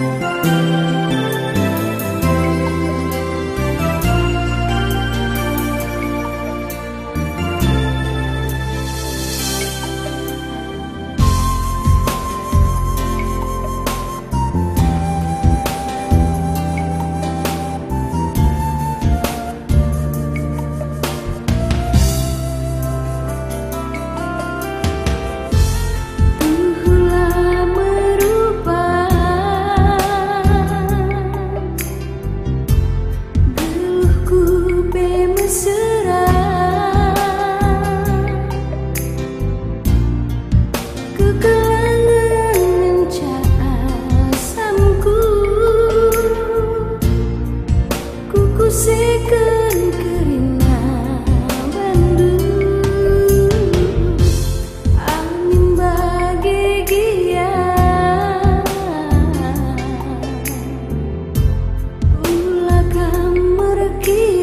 Thank see